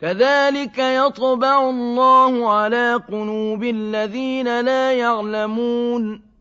كَذَٰلِكَ يَطْبَعُ اللَّهُ عَلَىٰ قُلُوبِ الَّذِينَ لَا يَعْلَمُونَ